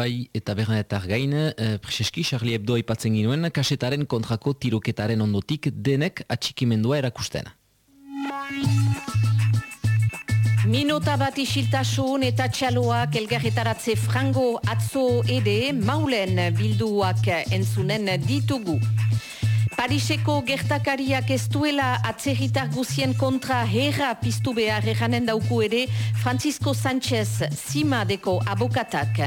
bai eta bernaetar gain, e, preseski, Charlie Hebdo aipatzen ginuen, kasetaren kontrako tiroketaren ondotik denek atxikimendua erakusten. Minuta bat isiltasun eta txaloak elgarretaratze frango atzo ede maulen bilduak entzunen ditugu. Pariseko gertakariak ez duela atzerritar guzien kontra herra piztu behar erranen dauku ere Francisco Sánchez Simadeko abokatak.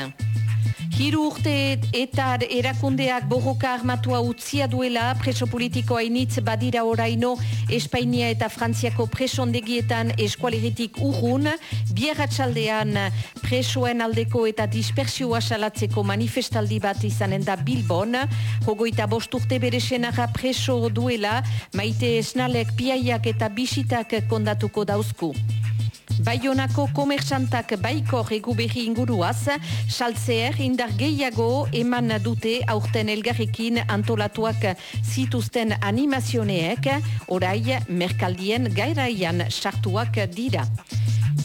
Hiru urte eta erakundeak borroka armatua utzia duela preso politikoa initz badira oraino Espainia eta Frantziako presondegietan eskualeritik urrun, bierratxaldean presoen aldeko eta dispersioa salatzeko manifestaldi bat izanen da Bilbon, hogoita bost urte bere senara preso duela, maite esnalek piaiak eta bisitak kondatuko dauzku. Baionako komersantak baiko regu behi inguruaz, saltzeer indar gehiago eman dute aurten elgarrekin antolatuak zituzten animazioneek, orai merkaldien gairaian sartuak dira.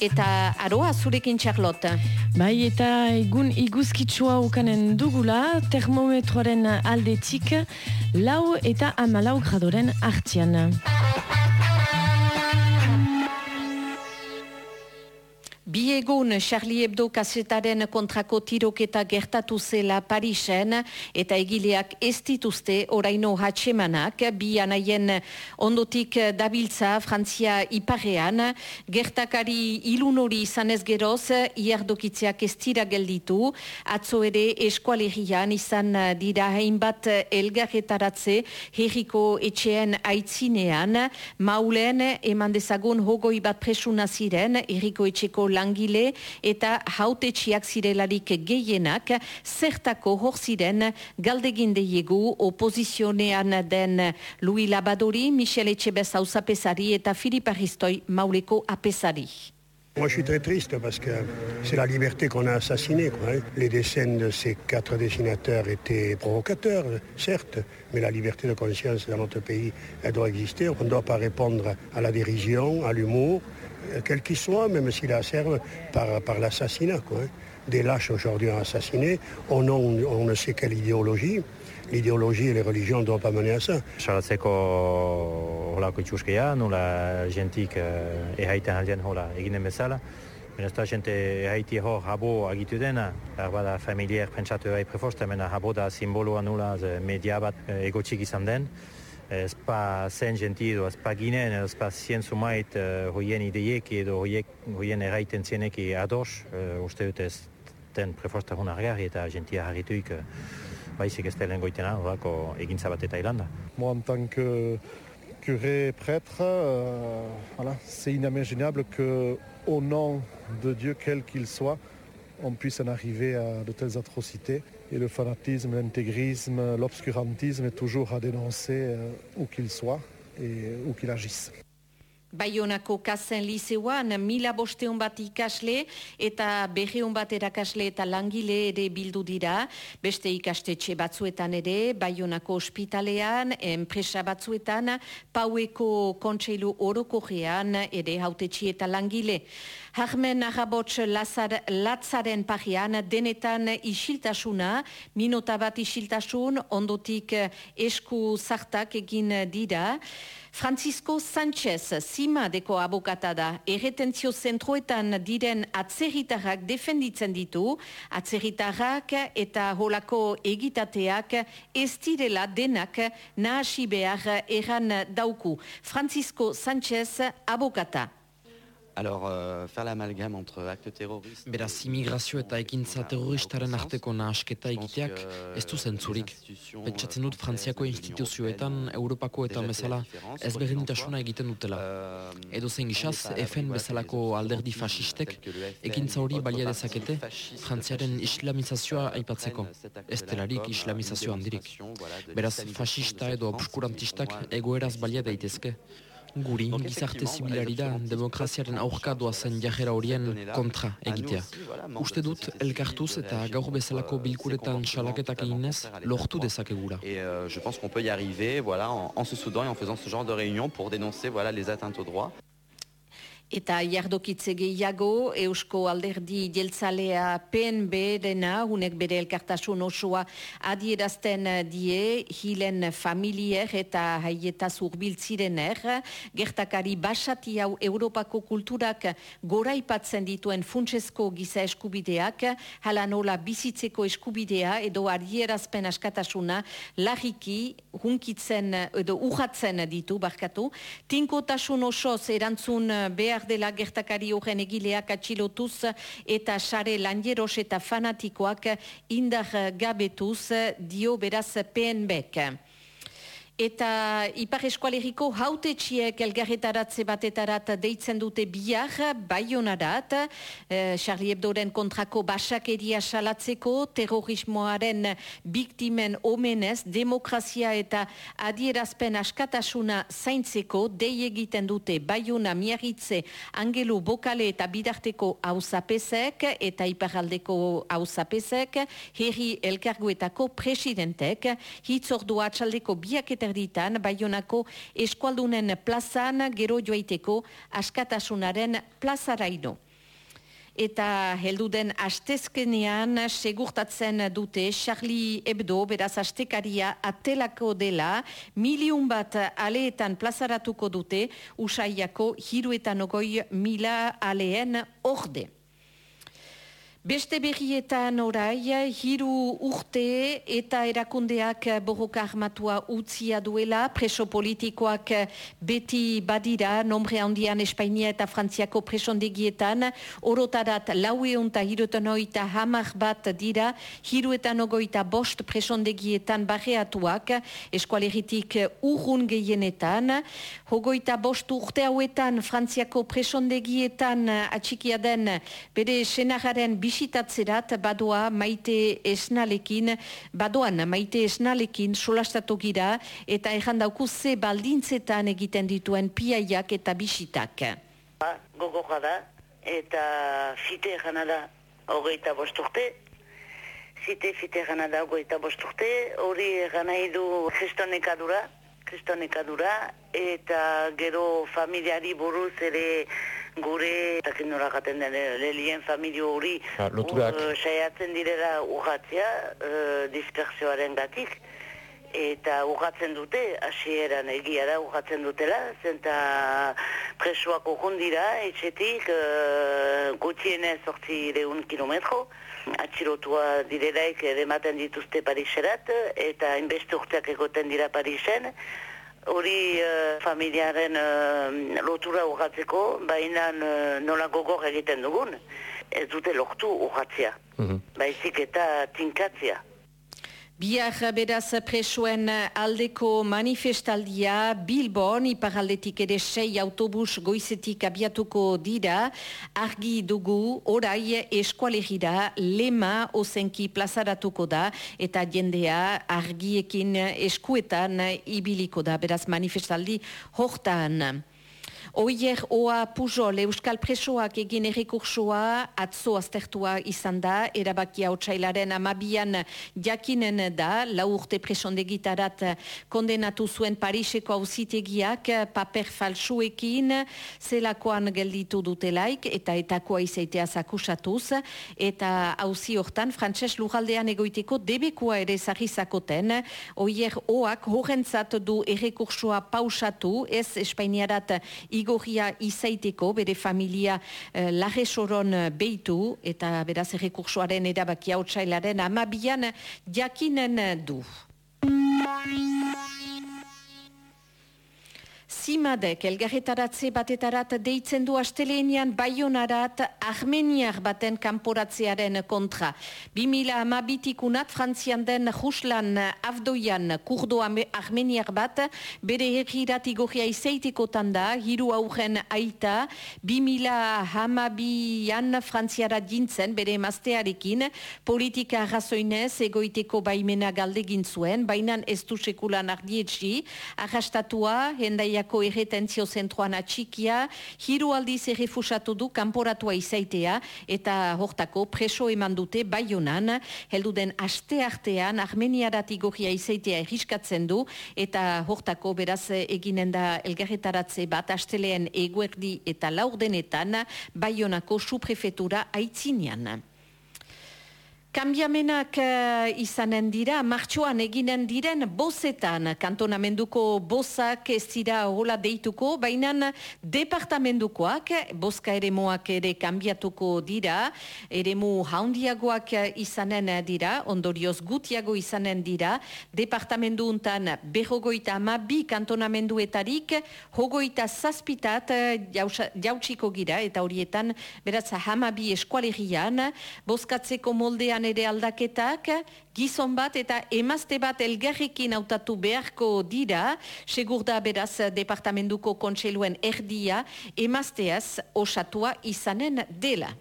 Eta aroa zurekin Charlotte. Bai, eta egun iguzkitsua ukanen dugula, termometroaren aldetik, lau eta amalau gradoren billes Biegun Charlie Hebdo kasetaren kontrako tiroketa gertatu zela Parisen eta egileak ez dituzte oraino hatxemanak bi anaien ondotik dabiltza Frantzia iparean gertakari ilunori izanez geroz iardokitzeak ez dira gelditu. Atzo ere eskualerian izan dira hainbat elgarretaratze herriko etxean aitzinean. Maulen eman dezagun hogoi bat presuna ziren herriko etxeko langile eta hautetxiak zirelarik gehienak zertako hor ziren galdegin deiegu opozizionean den Louis Labadori, Michel Echebez hausapesari eta Filip Aristoi mauleko apesari. Moi, je suis très triste parce que c'est la liberté qu'on a assassinée. Quoi, hein. Les décès de ces quatre dessinateurs étaient provocateurs, certes, mais la liberté de conscience dans notre pays, elle doit exister. On ne doit pas répondre à la dérision, à l'humour, quel qu'il soit, même s'il la serve par, par l'assassinat. Quoi, hein. Des lâches aujourd'hui ont assassiné, au on ne sait quelle idéologie. L'ideologie et les religions ne doivent pas mener à ça. Salatzeko holako itxuskeia, nola jentik eh, ehaiten aldean hola eginen bezala. Baina ez da jente ehaiti hor habo agitu dena, bada familiar pentsatu bai prefosta, baina habo da simboloa nula media bat eh, egotxik izan. Ez pa zen jenti edo ez pa ginen, ez pa zien sumait uh, hoien ideiek edo hoien zieneki ados, uh, uste dut ez hilanda. Moi, en tant que curé prêtre, euh, c'est inimaginable que, au nom de Dieu, quel qu'il soit, on puisse en arriver à de telles atrocités. Et le fanatisme, l'intégrisme, l'obscurantisme est toujours à dénoncer euh, où qu'il soit et où qu'il agisse. Baionako kazen liseoan mila bosteon bat ikasle eta berreon bat erakasle eta langile ere bildu dira. Beste ikastetxe batzuetan ere, Baionako ospitalean, enpresa batzuetan, paueko kontseilu orokorrean ere hautetxi eta langile. Harmen Arrabots Lazar, Latzaren pagian denetan isiltasuna, minota bat isiltasun, ondotik esku zartak egin dira. Francisco Sánchez, Sima deko abokata da, erretentzio zentroetan diren atzerritarrak defenditzen ditu, atzerritarrak eta holako egitateak ez direla denak nahasi behar erran dauku. Francisco Sánchez, abokata. Alors, euh, faire l'amalgame entre acte terroriste... Beraz, immigrazio eta ekintza terroristaren arteko nahasketa egiteak ez du zentzurik. Pentsatzen dut Frantziako instituzioetan, Europako eta bezala ez berdintasuna egiten dutela. Edo zen gizaz, FN bezalako alderdi fasistek ekintza hori balia dezakete Frantziaren islamizazioa aipatzeko. Ez delarik islamizazio handirik. Beraz, fasista edo obskurantistak egoeraz balia daitezke. Guri, gizarte zibilari da, demokraziaren aurka doazen jajera horien kontra egitea. Uste dut, elkartuz eta gaur bezalako bilkuretan salaketak eginez, lortu dezakegura. Et euh, je pense qu'on peut y arriver voilà, en, en se soudant et en faisant ce genre de réunion pour dénoncer voilà, les atteintes aux droits. Eta jardokitze gehiago, Eusko Alderdi Jeltzalea PNB dena, unek bere elkartasun osoa adierazten die, hilen familier eta haieta zurbiltzirener, gertakari basati hau Europako kulturak goraipatzen dituen funtsesko giza eskubideak, hala nola bizitzeko eskubidea edo adierazpen askatasuna lagiki hunkitzen edo uhatzen ditu, barkatu, tinkotasun osoz erantzun behar behar dela gertakari horren egileak atxilotuz eta sare lanjeros eta fanatikoak indar gabetuz dio beraz PNBek. Eta Ipar Eskualeriko haute txiek elgarretaratze batetarat deitzen dute bihar, baionarat, eh, Charlie Hebdoren kontrako basakeria salatzeko, terrorismoaren biktimen omenez, demokrazia eta adierazpen askatasuna zaintzeko, dei egiten dute baiona miarritze angelu bokale eta bidarteko hausapesek eta iparaldeko hausapesek, herri elkarguetako presidentek, hitzordua atxaldeko biak eta erditan, Baionako eskualdunen plazan gero joaiteko askatasunaren plazaraino. Eta heldu den astezkenean segurtatzen dute Charlie Hebdo, beraz astekaria atelako dela, miliun bat aleetan plazaratuko dute, usaiako hiruetan ogoi mila aleen orde. Beste berrietan orai, hiru urte eta erakundeak borroka armatua utzia duela, preso politikoak beti badira, nombre handian Espainia eta Frantziako presondegietan, orotarat laue unta hiruetan oita hamar bat dira, hiruetan ogoita bost presondegietan barreatuak, eskualeritik urrun gehienetan, hogoita bost urte hauetan Frantziako presondegietan atxikia den bere senagaren bis bisitatzerat badoa maite esnalekin, badoan maite esnalekin solastatu gira eta ejan dauku ze baldintzetan egiten dituen piaiak eta bisitak. Ba, gogorra da eta fite egana da hogeita bosturte. Fite, fite egana da hogeita bosturte. Hori egana idu kristonekadura, kristonekadura eta gero familiari buruz ere gure takin nora gaten den eh, lelien familio hori uh, saiatzen direla urratzea uh, dispersioaren gatik eta urratzen dute hasieran egia da urratzen dutela zenta presoak dira etxetik uh, gutxienez sortzi deun kilometro atxilotua direlaik edematen dituzte Pariserat eta inbeste urteak egoten dira Parisen hori uh, familiaren uh, lotura urratzeko, baina uh, nola gogor egiten dugun, ez dute lortu urratzea, mm -hmm. baizik eta tinkatzea. Biar beraz presoen aldeko manifestaldia Bilbon, iparaldetik ere sei autobus goizetik abiatuko dira, argi dugu orai eskualegira lema ozenki plazaratuko da eta jendea argiekin eskuetan ibiliko da, beraz manifestaldi hortan. Oier oa Pujol Euskal Presoak egin errekursua atzo aztertua izan da, erabakia otxailaren amabian jakinen da, lau urte presondegitarat kondenatu zuen Pariseko hauzitegiak paper falsuekin zelakoan gelditu dutelaik eta etakoa izaitea zakusatuz eta hauzi hortan frantses lujaldean egoiteko debekua ere zahizakoten oier oak horrentzat du errekursua pausatu. Ez Espainiarat igorria izaiteko bere familia eh, laje soron eh, beitu eta beraz errekursoaren erabakia otxailaren amabian jakinen du. Zimadek elgarretaratze batetarat deitzen du asteleenian baionarat armeniar baten kanporatzearen kontra. 2000 amabitikunat frantzian den Juslan Avdoian kurdo armeniar bat bere herrirat igorria izeitikotan da, hiru aurren aita, 2000 amabian frantziara jintzen bere emaztearekin, politika razoinez egoiteko baimena galdegin zuen, bainan ez du sekulan ardietxi, arrastatua, hendaiako Madrileko erretentzio zentroan atxikia, hiru aldiz errefusatu du kanporatua izaitea eta hortako preso eman dute baionan, heldu den aste artean armeniaratik gorria izaitea erriskatzen du eta hortako beraz eginen da elgarretaratze bat asteleen eguerdi eta laurdenetan baionako suprefetura aitzinean. Kambiamenak uh, izanen dira, martxoan eginen diren bozetan, kantonamenduko bozak ez dira hola deituko, baina departamendukoak, bozka ere moak ere kambiatuko dira, ere mu haundiagoak izanen dira, ondorioz gutiago izanen dira, departamendu untan behogoita ama bi kantonamenduetarik, hogoita zazpitat jautsiko gira, eta horietan beratza hama bi eskualerian, bozkatzeko moldean ere aldaketak, gizon bat eta emazte bat elgarrekin hautatu beharko dira, segur beraz departamentuko kontseiluen erdia, emazteaz osatua izanen dela.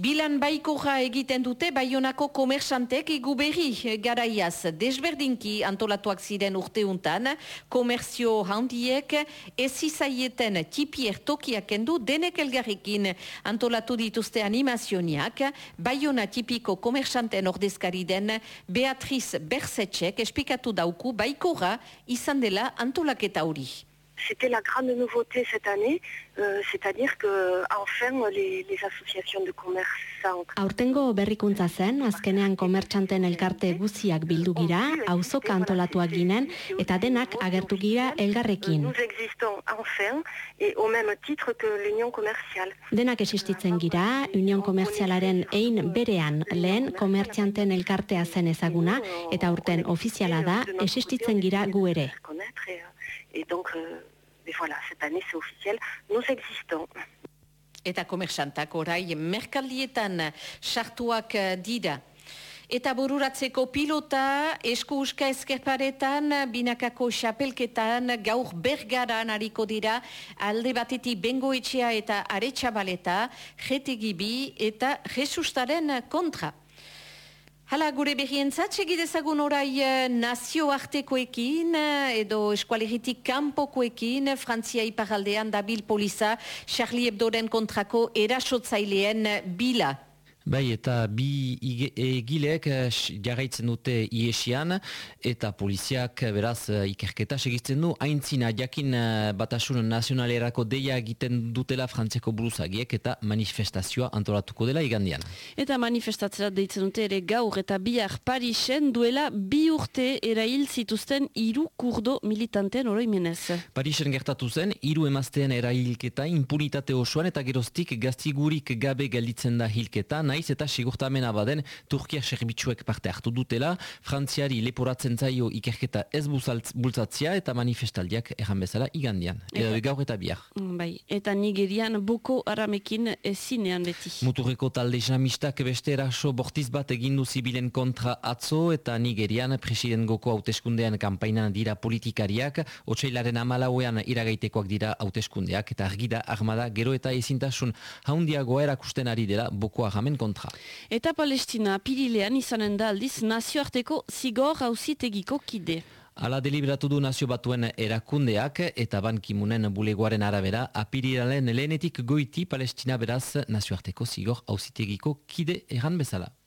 Bilan baikorra egiten dute baionako komersantek egu berri. Garaiaz desberdinki antolatuak ziren urteuntan, komerzio handiek ez izaieten tipier tokiak endu denek elgarrekin. Antolatu dituzte animazioniak, baiona tipiko komersanten ordezkari den Beatriz Bersetxek espikatu dauku baikorra izan dela antolaketa hori. C'était la grande nouveauté cette année, euh, c'est-à-dire que enfin les, les associations de commerçants. Aurtengo berrikuntza zen, azkenean komertxanten elkarte guziak bildu gira, auzoka antolatuak ginen, eta denak agertu gira elgarrekin. Nous existons enfin, et au même titre que l'union commerciale. Denak existitzen gira, union komerzialaren ein berean lehen komertxanten elkartea zen ezaguna, eta urten ofiziala da, existitzen gira gu ere. Et donc, euh, mais voilà, cette année c'est officiel, nous existons. Eta komersantak orai merkaldietan sartuak dira. Eta bururatzeko pilota, esku uska ezkerparetan, binakako xapelketan, gaur bergaran hariko dira, alde batetik bengoetxea eta aretsabaleta, jetegibi eta jesustaren kontra. Hala, gure behientzat, segidezagun orai nazioartekoekin edo eskualeritik kanpokoekin Frantzia iparaldean dabil poliza Charlie Hebdoren kontrako erasotzaileen bila. Bai, eta bi egileek jarraitzen dute iesian, eta poliziak beraz ikerketa segitzen du, haintzina jakin batasun nazionalerako deia egiten dutela frantzeko buruzagiek eta manifestazioa antolatuko dela igandian. Eta manifestatzera deitzen dute ere gaur eta bihar Parisen duela bi urte erail zituzten hiru kurdo militanteen oroimenez. Parisen gertatu zen, hiru emazteen erailketa impunitate osoan eta geroztik gaztigurik gabe gelditzen da hilketa, naiz eta sigurtamena baden Turkia serbitzuek parte hartu dutela, Frantziari leporatzen zaio ikerketa ez bultzatzia eta manifestaldiak erran bezala igandian. Eta gaur eta bihar. Bai, eta Nigerian boko aramekin zinean beti. Muturreko talde islamistak beste eraso bortiz bat egindu zibilen kontra atzo eta Nigerian president goko hauteskundean kampainan dira politikariak, otsailaren amalauean iragaitekoak dira hauteskundeak eta argida armada gero eta ezintasun haundiagoa erakusten ari dela boko aramen kontra. Eta Palestina pirilean izanen da aldiz nazioarteko zigor hausitegiko kide. Ala deliberatu du nazio batuen erakundeak eta bankimunen bulegoaren arabera apiriralen lehenetik goiti Palestina beraz nazioarteko zigor hausitegiko kide erran bezala.